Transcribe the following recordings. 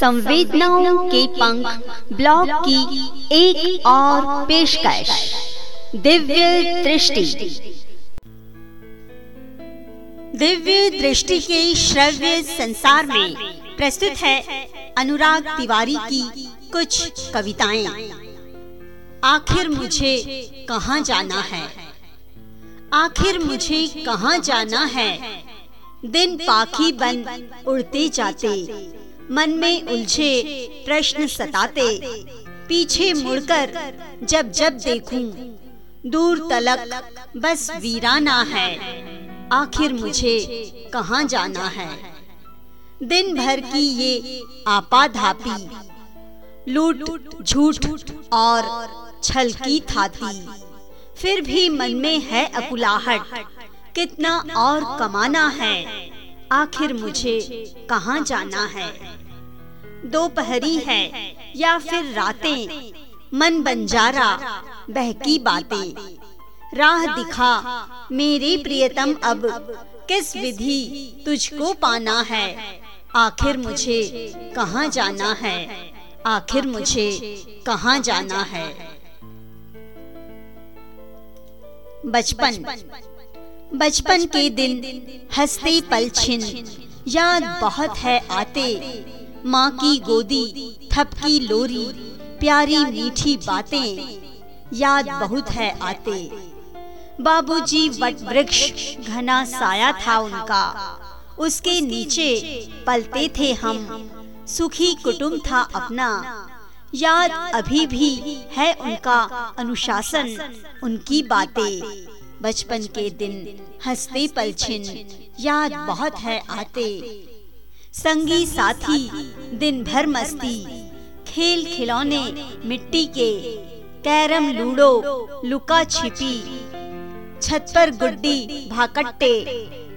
संवेदनाओं के पंख ब्लॉग की एक और पेशकश। दिव्य दृष्टि। दिव्य दृष्टि के श्रव्य संसार में प्रस्तुत है अनुराग तिवारी की कुछ कविताएँ। आखिर मुझे कहाँ जाना है? आखिर मुझे कहाँ जाना है? दिन पाखी बन उड़ते जाते मन में उलझे प्रश्न सताते, पीछे मुड़कर जब जब देखूँ, दूर तलक बस वीराना है, आखिर मुझे कहाँ जाना है? दिन भर की ये आपाधापी, लूट, झूठ और छल की थाती, फिर भी मन में है अकुलाहट, कितना और कमाना है? आखिर मुझे कहाँ जाना है? दोपहरी है या फिर रातें? मन बंजारा, बहकी बातें। राह दिखा, मेरे प्रियतम, अब किस विधि तुझको पाना है? आखिर मुझे कहाँ जाना है? आखिर मुझे कहाँ जाना है? बचपन। बचपन के दिन हँसते पल छिन याद बहुत है आते। माँ की गोदी थपकी लोरी प्यारी मीठी बातें। याद बहुत है आते। बाबूजी वट वृक्ष घना साया था उनका। उसके नीचे पलते थे हम। सुखी कुटुंब था अपना। याद अभी भी है उनका अनुशासन उनकी बातें। बचपन के दिन हँसते पलछिन, याद बहुत है आते। संगी साथी दिन भर मस्ती, खेल खिलौने मिट्टी के, कैरम, लूडो, लुका छिपी, छत पर गुड्डी, भाकट्टे,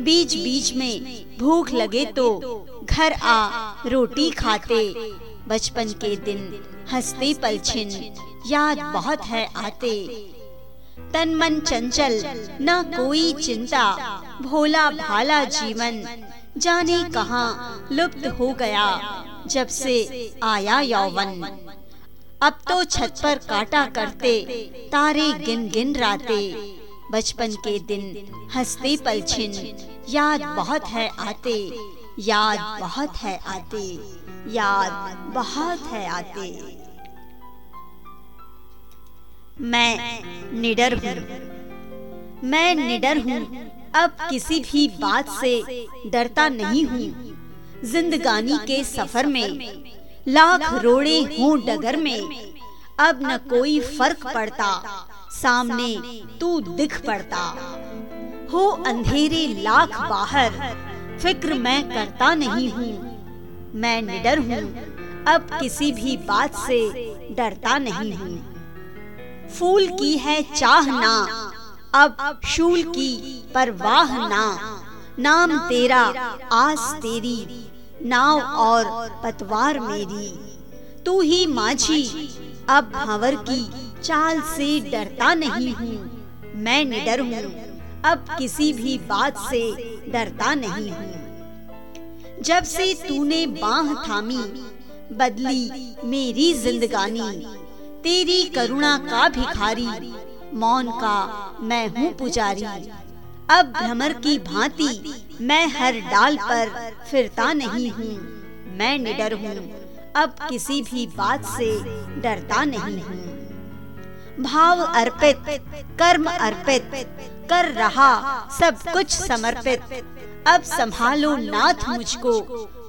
बीच बीच में भूख लगे तो घर आ रोटी खाते। बचपन के दिन हँसते पलछिन, याद बहुत है आते। तन मन चंचल, न कोई चिंता। भोला भाला जीवन, जाने कहा लुप्त हो गया, जब से आया यौवन। अब तो छत पर काटा करते, तारे गिन गिन राते। बचपन के दिन हँसते पलछिन, याद बहुत है आते, याद बहुत है आते, याद बहुत है आते। मैं निडर हूँ। मैं निडर हूँ। अब किसी भी बात से डरता नहीं हूँ। जिंदगानी के सफ़र में लाख रोड़े हूँ डगर में। अब न कोई फ़र्क पड़ता। सामने तू दिख पड़ता। हो अंधेरे लाख बाहर। फ़िक्र मैं करता नहीं हूँ। मैं निडर हूँ। अब किसी भी बात से डरता नहीं हूँ। फूल की है चाह ना अब शूल की परवाह ना नाम तेरा, आस तेरी, नाव और पतवार मेरी। तू ही माझी, अब भंवर की चाल से डरता नहीं हूँ, मैं निडर हूँ, अब किसी भी बात से डरता नहीं हूँ। जब से तूने बाह थामी, बदली मेरी जिंदगानी तेरी करुणा का भिखारी, मौन का मैं हूँ पुजारी। अब भ्रमर की भांति मैं हर डाल पर फिरता नहीं हूँ, मैं निडर हूँ। अब किसी भी बात से डरता नहीं हूँ। भाव अर्पित, कर्म अर्पित, कर रहा सब कुछ समर्पित। अब संभालो नाथ मुझको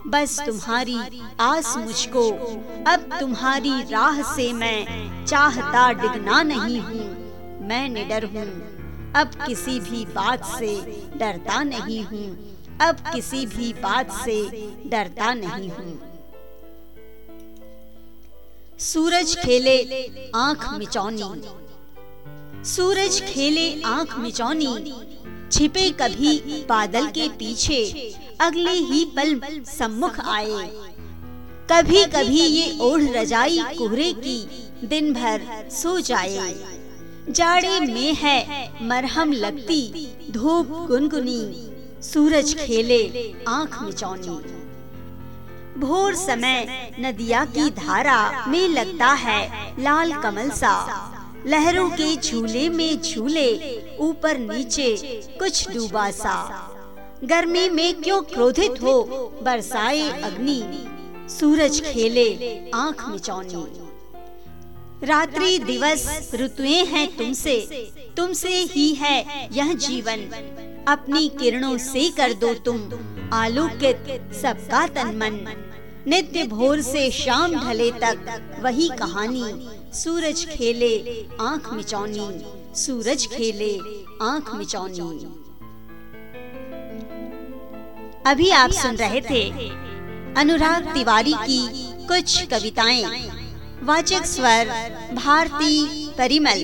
बस तुम्हारी आस मुझको। अब तुम्हारी राह से मैं चाहता डिगना नहीं हूँ। मैं निडर हूँ। अब किसी भी बात से डरता नहीं हूँ। अब किसी भी बात से डरता नहीं हूँ। सूरज खेले आँख मिचौनी। सूरज खेले आँख मिचौनी। छिपे कभी बादल के पीछे। अगले ही पल सम्मुख आए। कभी कभी ये ओढ़ रजाई कोहरे की दिन भर सो जाए। जाड़े में है मरहम लगती, धूप गुनगुनी, सूरज खेले आँख मिचौनी भोर समय नदिया की धारा में लगता है लाल कमल सा। लहरों के झूले में झूले, ऊपर नीचे कुछ डूबा सा। गर्मी में क्यों क्रोधित हो? बरसाए अग्नि। सूरज खेले, आँख मिचौनी रात्रि दिवस, ऋतुएँ हैं तुमसे। तुमसे ही है यह जीवन। अपनी किरणों से कर दो तुम। आलोकित सबका तन मन। नित्य भोर से शाम ढले तक वही कहानी। सूरज खेले, आँख मिचौनी सूरज खेले, आँख मिचौनी अभी आप सुन रहे थे अनुराग तिवारी की कुछ कविताएँ। वाचक स्वर भारती परिमल।